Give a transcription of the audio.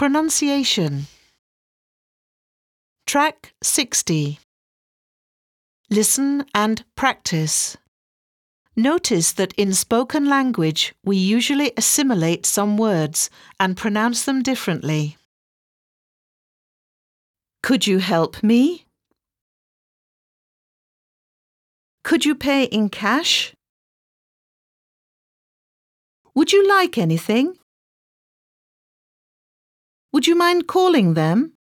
Pronunciation Track 60 Listen and practice. Notice that in spoken language we usually assimilate some words and pronounce them differently. Could you help me? Could you pay in cash? Would you like anything? Would you mind calling them?